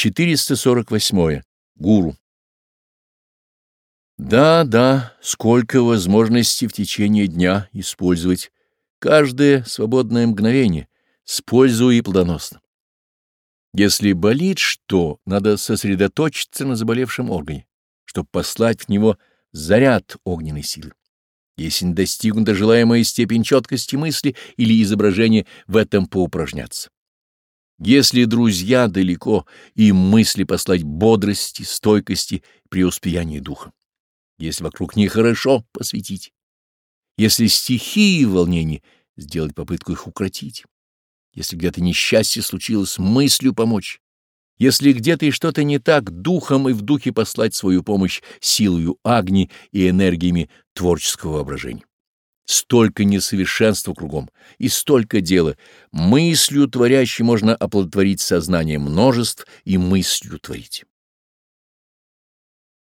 448. Гуру. Да, да, сколько возможностей в течение дня использовать каждое свободное мгновение с пользой и плодоносно. Если болит что, надо сосредоточиться на заболевшем органе, чтобы послать в него заряд огненной силы. Если не достигнута желаемая степень четкости мысли или изображения, в этом поупражняться. Если друзья далеко, им мысли послать бодрости, стойкости, при преуспеяние духа. Если вокруг нехорошо, хорошо, посвятить. Если стихии волнения, сделать попытку их укротить. Если где-то несчастье случилось, мыслью помочь. Если где-то и что-то не так, духом и в духе послать свою помощь силою огни и энергиями творческого воображения. Столько несовершенства кругом и столько дела. Мыслью творящей можно оплодотворить сознание множеств и мыслью творить.